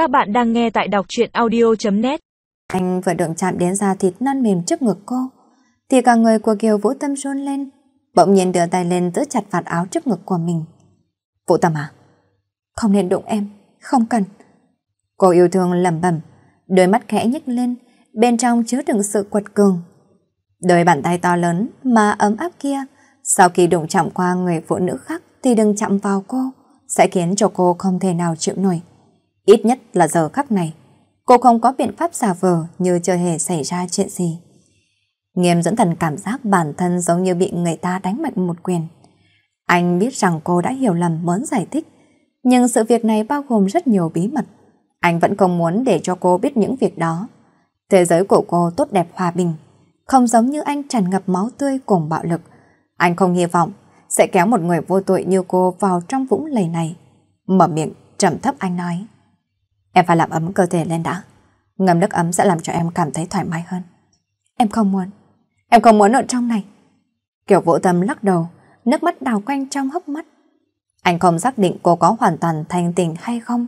Các bạn đang nghe tại đọc truyện audio.net Anh vừa đụng chạm đến da thịt non mềm trước ngực cô, thì cả người của Kiều Vũ Tâm run lên, bỗng nhiên đưa tay lên giữ chặt vạt áo trước ngực của mình. Vũ Tâm à? Không nên đụng em, không cần. Cô yêu thương lẩm bẩm, đôi mắt khẽ nhếch lên, bên trong chứa đựng sự quật cường. Đôi bàn tay to lớn mà ấm áp kia, sau khi đụng chạm qua người phụ nữ khác thì đừng chạm vào cô, sẽ khiến cho cô không thể nào chịu nổi. Ít nhất là giờ khắc này, cô không có biện pháp giả vờ như chưa hề xảy ra chuyện gì. Nghiêm dẫn thần cảm giác bản thân giống như bị người ta đánh mạnh một quyền. Anh biết rằng cô đã hiểu lầm muốn giải thích, nhưng sự việc này bao gồm rất nhiều bí mật. Anh vẫn không muốn để cho cô biết những việc đó. Thế giới của cô tốt đẹp hòa bình, không giống như anh tràn ngập máu tươi cùng bạo lực. Anh không hy vọng sẽ kéo một người vô tội như cô vào trong vũng lầy này. Mở miệng, trầm thấp anh nói. Em phải làm ấm cơ thể lên đã. Ngâm nước ấm sẽ làm cho em cảm thấy thoải mái hơn. Em không muốn. Em không muốn ở trong này. Kiểu vũ tâm lắc đầu, nước mắt đào quanh trong hốc mắt. Anh không xác định cô có hoàn toàn thành tình hay không.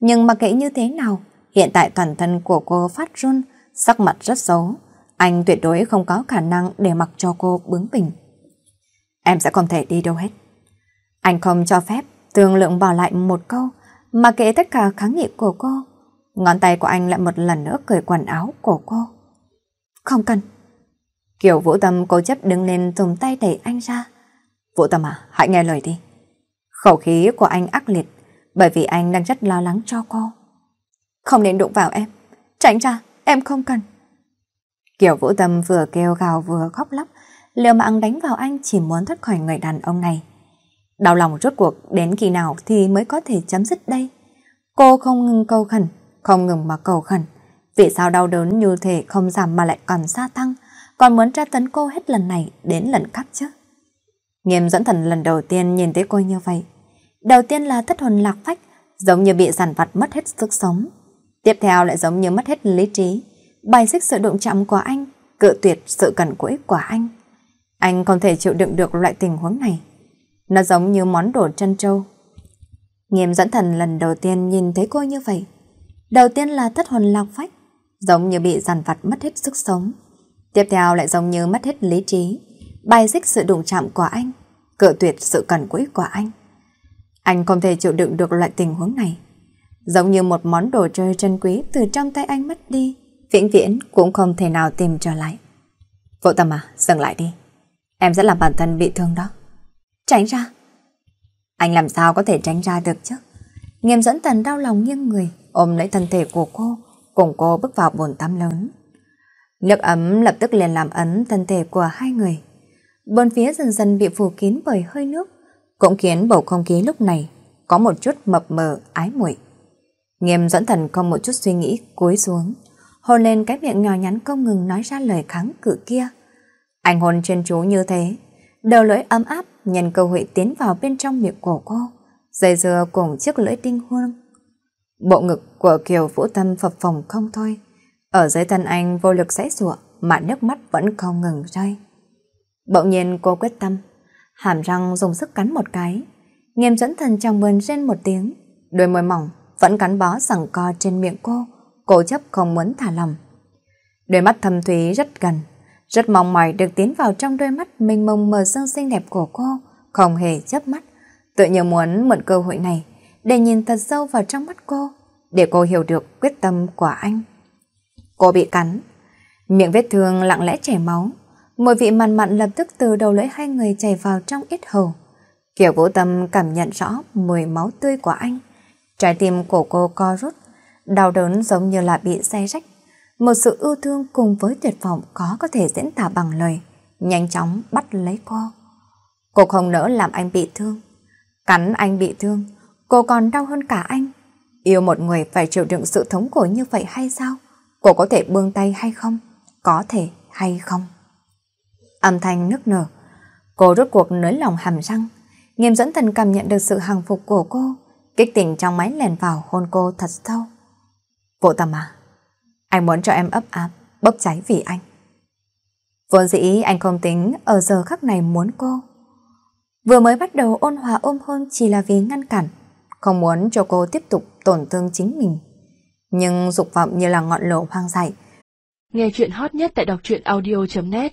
Nhưng mà kệ như thế nào, hiện tại toàn thân của cô phát run, sắc mặt rất xấu. Anh tuyệt đối không có khả năng để mặc cho cô bướng bỉnh. Em sẽ không thể đi đâu hết. Anh không cho phép Tương lượng bỏ lại một câu, mà kể tất cả kháng nghị của cô. Ngón tay của anh lại một lần nữa cởi quần áo của cô. Không cần. Kiểu Vũ Tâm cố chấp đứng lên dùng tay đẩy anh ra. Vũ Tâm à, hãy nghe lời đi. Khẩu khí của anh ác liệt, bởi vì anh đang rất lo lắng cho cô. Không nên đụng vào em. Tránh ra, em không cần. Kiểu Vũ Tâm vừa kêu gào vừa khóc lóc, liều mạng đánh vào anh chỉ muốn thoát khỏi người đàn ông này. Đau lòng rốt cuộc đến khi nào thì mới có thể chấm dứt đây. Cô không ngừng cầu khẩn, không ngừng mà cầu khẩn. Vì sao đau đớn như thế không giảm mà lại còn gia tăng, còn muốn tra tấn cô hết lần này đến lần khác chứ. Nghiêm dẫn thần lần đầu tiên nhìn thấy cô như vậy. Đầu tiên là thất hồn lạc phách, giống như bị giàn vặt mất hết sức sống. Tiếp theo lại giống như mất hết lý trí, bài xích sự đụng chạm của anh, cự tuyệt sự cần quỹ của anh. Anh không thể chịu đựng được loại tình huống này. Nó giống như món đồ chân trâu. Nghiêm dẫn thần lần đầu tiên nhìn thấy cô như vậy. Đầu tiên là thất hồn lạc phách, giống như bị giàn vặt mất hết sức sống. Tiếp theo lại giống như mất hết lý trí, bài xích sự đụng chạm của anh, cự tuyệt sự cần cỗi của anh. Anh không thể chịu đựng được loại tình huống này. Giống như một món đồ chơi chân quý từ trong tay anh mất đi, vĩnh viễn cũng không thể nào tìm trở lại. Vô tâm à, dừng lại đi. Em sẽ làm bản thân bị thương đó. Tránh ra. Anh làm sao có thể tránh ra được chứ? Nghiêm dẫn tần đau lòng nghiêng người, ôm lấy thân thể của cô, cùng cô bước vào bồn tắm lớn. Nước ấm lập tức liền làm ấn thân thể của hai người. Bồn phía dần dần bị phủ kín bởi hơi nước, cũng khiến bầu không khí lúc này có một chút mập mờ ái muội. Nghiêm dẫn thần không một chút suy nghĩ cúi xuống, hôn lên cái miệng nhỏ nhắn không ngừng nói ra lời kháng cự kia. Anh hôn chuyên chú như thế, đầu lưỡi ấm áp nhân cơ hội tiến vào bên trong miệng của cô, dây dưa cùng chiếc lưỡi tinh hương. Bộ ngực của Kiều Vũ Tâm phập phồng không thôi, ở dưới thân anh vô lực sãy sụa mà nước mắt vẫn không ngừng rơi. Bỗng nhiên cô quyết tâm, hàm răng dùng sức cắn một cái, nghiêm dẫn thần trong mơn rên một tiếng, đôi môi mỏng vẫn cắn bó sẵn co trên miệng cô, cố chấp không muốn thả lòng. Đôi mắt thâm thúy rất gần, rất mong mỏi được tiến vào trong đôi mắt mênh mông mờ sương xinh đẹp của cô, không hề chớp mắt. Tự nhiên muốn mượn cơ hội này để nhìn thật sâu vào trong mắt cô, để cô hiểu được quyết tâm của anh. Cô bị cắn, miệng vết thương lặng lẽ chảy máu, mùi vị mặn mặn lập tức từ đầu lưỡi hai người chảy vào trong ít hầu. Kiểu vũ tâm cảm nhận rõ mùi máu tươi của anh. Trái tim của cô co rút, đau đớn giống như là bị xe rách một sự ưu thương cùng với tuyệt vọng khó có thể diễn tả bằng lời, nhanh chóng bắt lấy cô. Cô không nỡ làm anh bị thương. Cắn anh bị thương, cô còn đau hơn cả anh. Yêu một người phải chịu đựng sự thống khổ như vậy hay sao? Cô có thể buông tay hay không? Có thể hay không? Âm thanh nức nở. Cô rốt cuộc nới lòng hàm răng. Nghiêm dẫn thần cảm nhận được sự hằng phục của cô. Kích tình trong máy lèn vào hôn cô thật sâu. Vô tâm à? Anh muốn cho em ấp áp, bốc cháy vì anh. Vốn dĩ anh không tính ở giờ khắc này muốn cô. Vừa mới bắt đầu ôn hòa ôm hôn chỉ là vì ngăn cản, không muốn cho cô tiếp tục tổn thương chính mình. Nhưng dục vọng như là ngọn lửa hoang dại. Nghe chuyện hot nhất tại đọc truyện audio.net